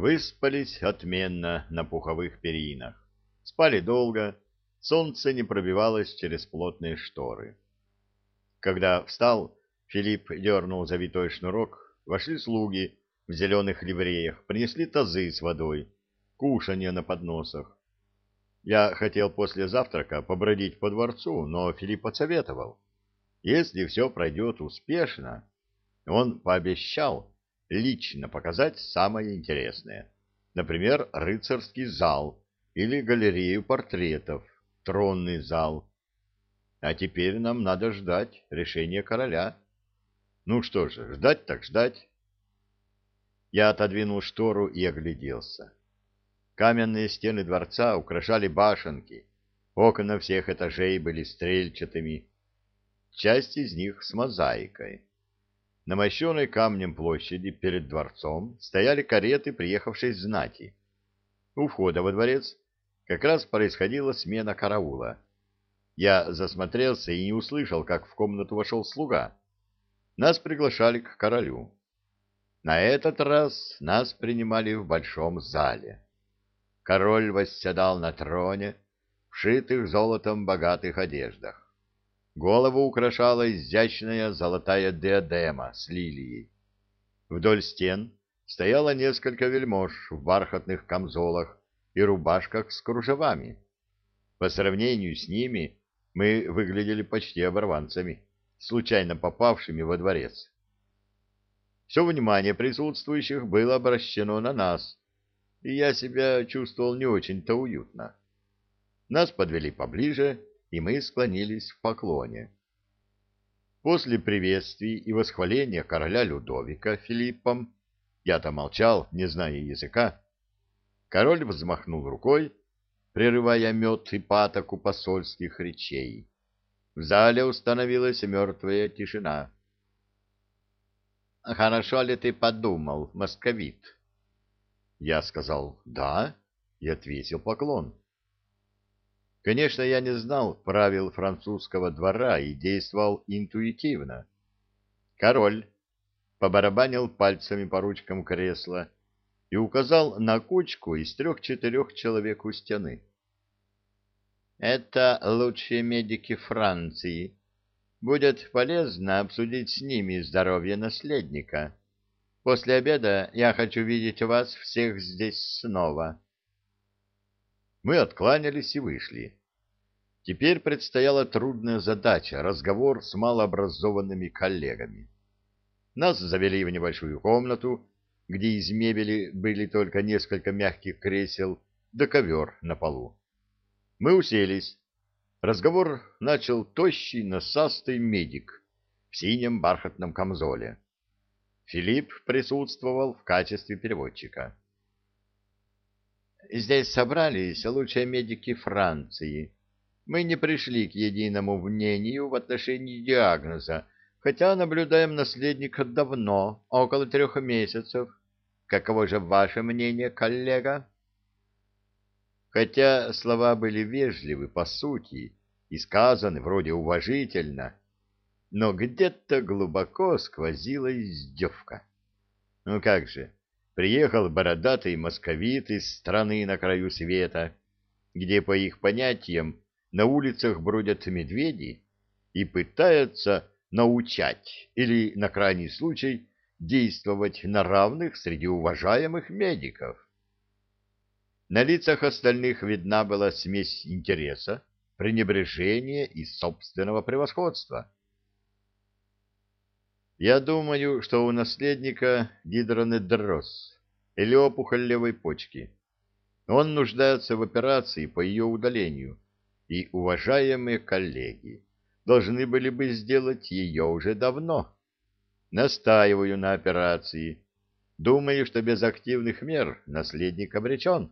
Выспались отменно на пуховых перинах. Спали долго, солнце не пробивалось через плотные шторы. Когда встал, Филипп дернул завитой шнурок, вошли слуги в зеленых ливреях, принесли тазы с водой, кушанье на подносах. Я хотел после завтрака побродить по дворцу, но Филипп отсоветовал. Если все пройдет успешно, он пообещал лично показать самое интересное. Например, рыцарский зал или галерею портретов, тронный зал. А теперь нам надо ждать решения короля. Ну что же, ждать так ждать. Я отодвинул штору и огляделся. Каменные стены дворца украшали башенки. Окна всех этажей были стрельчатыми. Часть из них с мозаикой. На мощенной камнем площади перед дворцом стояли кареты, приехавшей знати. У входа во дворец как раз происходила смена караула. Я засмотрелся и не услышал, как в комнату вошел слуга. Нас приглашали к королю. На этот раз нас принимали в большом зале. Король восседал на троне, вшитых золотом богатых одеждах. Голову украшала изящная золотая диадема с лилией. Вдоль стен стояло несколько вельмож в бархатных камзолах и рубашках с кружевами. По сравнению с ними мы выглядели почти оборванцами, случайно попавшими во дворец. Все внимание присутствующих было обращено на нас, и я себя чувствовал не очень-то уютно. Нас подвели поближе, и мы склонились в поклоне. После приветствий и восхваления короля Людовика Филиппом, я-то молчал, не зная языка, король взмахнул рукой, прерывая мед и патоку посольских речей. В зале установилась мертвая тишина. — Хорошо ли ты подумал, московит? Я сказал «да» и отвесил поклон. Конечно, я не знал правил французского двора и действовал интуитивно. Король побарабанил пальцами по ручкам кресла и указал на кучку из трех-четырех человек у стены. «Это лучшие медики Франции. Будет полезно обсудить с ними здоровье наследника. После обеда я хочу видеть вас всех здесь снова». Мы откланялись и вышли. Теперь предстояла трудная задача — разговор с малообразованными коллегами. Нас завели в небольшую комнату, где из мебели были только несколько мягких кресел да ковер на полу. Мы уселись. Разговор начал тощий, носастый медик в синем бархатном камзоле. Филипп присутствовал в качестве переводчика. Здесь собрались лучшие медики Франции. Мы не пришли к единому мнению в отношении диагноза, хотя наблюдаем наследника давно, около трех месяцев. Каково же ваше мнение, коллега? Хотя слова были вежливы по сути и сказаны вроде уважительно, но где-то глубоко сквозила издевка. Ну как же, приехал бородатый московит из страны на краю света, где, по их понятиям, на улицах бродят медведи и пытаются научать или, на крайний случай, действовать на равных среди уважаемых медиков. На лицах остальных видна была смесь интереса, пренебрежения и собственного превосходства. Я думаю, что у наследника гидронедроз или опухоль левой почки. Он нуждается в операции по ее удалению, и уважаемые коллеги должны были бы сделать ее уже давно. Настаиваю на операции. Думаю, что без активных мер наследник обречен.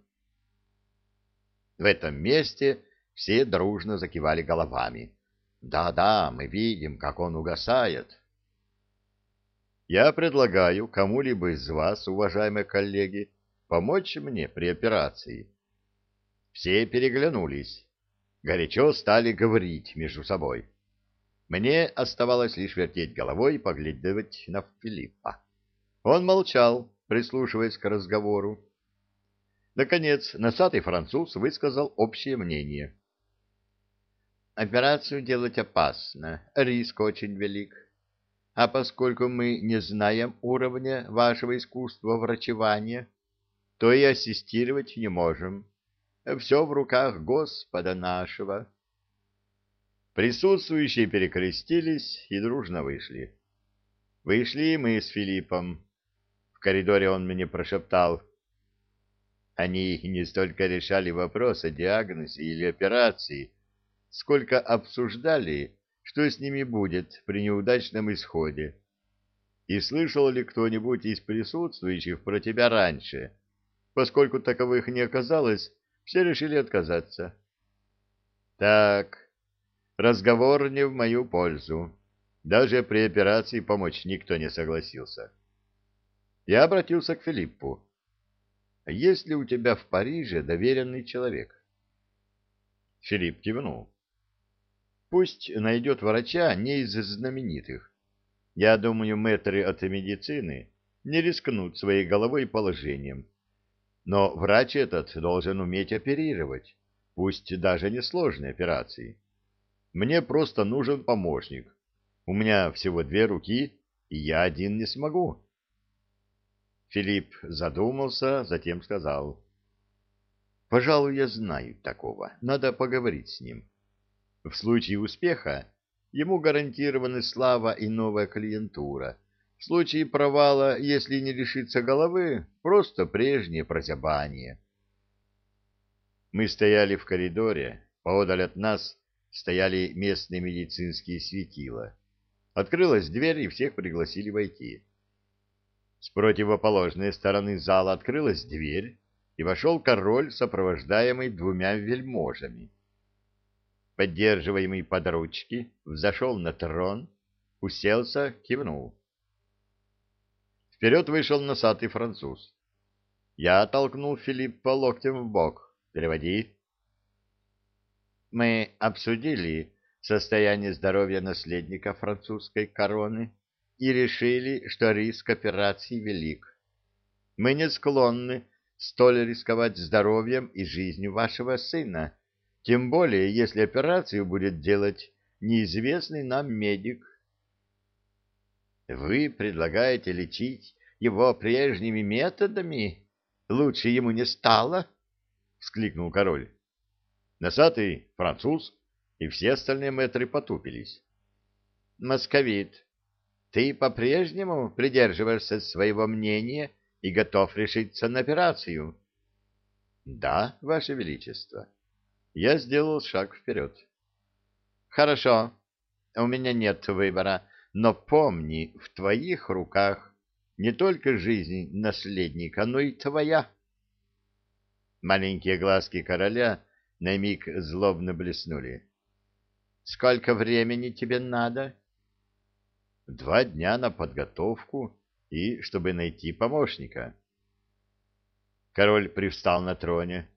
В этом месте все дружно закивали головами. Да-да, мы видим, как он угасает. Я предлагаю кому-либо из вас, уважаемые коллеги, помочь мне при операции. Все переглянулись. Горячо стали говорить между собой. Мне оставалось лишь вертеть головой и поглядывать на Филиппа. Он молчал, прислушиваясь к разговору. Наконец, носатый француз высказал общее мнение. Операцию делать опасно, риск очень велик. А поскольку мы не знаем уровня вашего искусства врачевания, то и ассистировать не можем. Все в руках Господа нашего. Присутствующие перекрестились и дружно вышли. Вышли мы с Филиппом. В коридоре он мне прошептал. Они не столько решали вопрос о диагнозе или операции, сколько обсуждали, что с ними будет при неудачном исходе. И слышал ли кто-нибудь из присутствующих про тебя раньше? Поскольку таковых не оказалось, все решили отказаться. Так, разговор не в мою пользу. Даже при операции помочь никто не согласился. Я обратился к Филиппу. «Есть ли у тебя в Париже доверенный человек?» Филипп кивнул. Пусть найдет врача не из знаменитых. Я думаю, мэтры от медицины не рискнут своей головой и положением. Но врач этот должен уметь оперировать, пусть даже несложные операции. Мне просто нужен помощник. У меня всего две руки, и я один не смогу. Филипп задумался, затем сказал. — Пожалуй, я знаю такого. Надо поговорить с ним. В случае успеха ему гарантированы слава и новая клиентура. В случае провала, если не лишиться головы, просто прежнее прозябание. Мы стояли в коридоре, поодаль от нас стояли местные медицинские светила. Открылась дверь, и всех пригласили войти. С противоположной стороны зала открылась дверь, и вошел король, сопровождаемый двумя вельможами поддерживаемый под ручки, взошел на трон, уселся, кивнул. Вперед вышел носатый француз. Я толкнул Филиппа локтем в бок. Переводи. Мы обсудили состояние здоровья наследника французской короны и решили, что риск операции велик. Мы не склонны столь рисковать здоровьем и жизнью вашего сына, тем более, если операцию будет делать неизвестный нам медик. Вы предлагаете лечить его прежними методами? Лучше ему не стало? — вскликнул король. Носатый француз и все остальные мэтры потупились. — Московит, ты по-прежнему придерживаешься своего мнения и готов решиться на операцию? — Да, Ваше Величество. — я сделал шаг вперед. «Хорошо, у меня нет выбора, но помни, в твоих руках не только жизнь наследника, но и твоя». Маленькие глазки короля на миг злобно блеснули. «Сколько времени тебе надо?» «Два дня на подготовку и чтобы найти помощника». Король привстал на троне.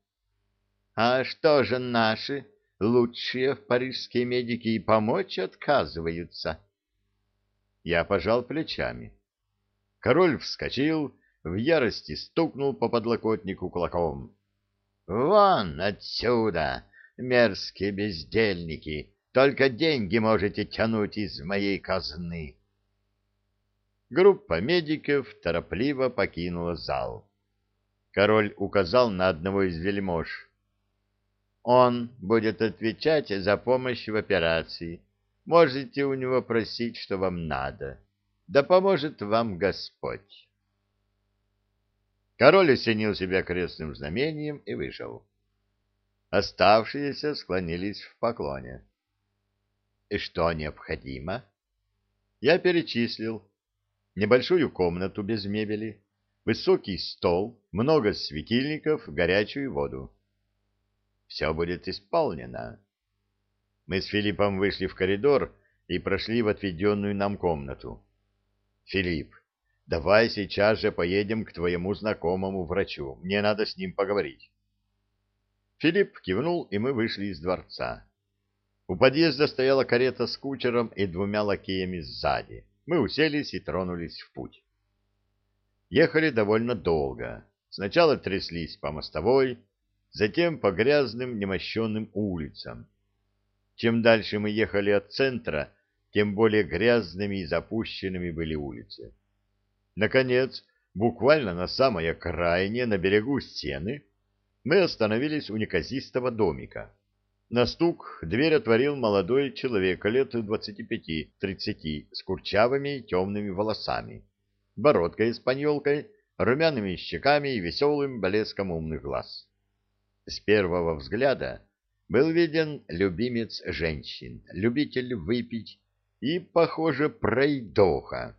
А что же наши лучшие парижские медики и помочь отказываются? Я пожал плечами. Король вскочил, в ярости стукнул по подлокотнику кулаком. «Вон отсюда, мерзкие бездельники! Только деньги можете тянуть из моей казны!» Группа медиков торопливо покинула зал. Король указал на одного из вельмож. Он будет отвечать за помощь в операции. Можете у него просить, что вам надо. Да поможет вам Господь. Король осенил себя крестным знамением и вышел. Оставшиеся склонились в поклоне. И что необходимо? Я перечислил. Небольшую комнату без мебели, высокий стол, много светильников, горячую воду все будет исполнено. Мы с Филиппом вышли в коридор и прошли в отведенную нам комнату. Филипп, давай сейчас же поедем к твоему знакомому врачу. Мне надо с ним поговорить. Филипп кивнул, и мы вышли из дворца. У подъезда стояла карета с кучером и двумя лакеями сзади. Мы уселись и тронулись в путь. Ехали довольно долго. Сначала тряслись по мостовой, затем по грязным немощенным улицам. Чем дальше мы ехали от центра, тем более грязными и запущенными были улицы. Наконец, буквально на самой окраине, на берегу стены, мы остановились у неказистого домика. На стук дверь отворил молодой человек лет двадцати пяти-тридцати с курчавыми темными волосами, бородкой испаньолкой, румяными щеками и веселым блеском умных глаз. С первого взгляда был виден любимец женщин, любитель выпить и, похоже, пройдоха.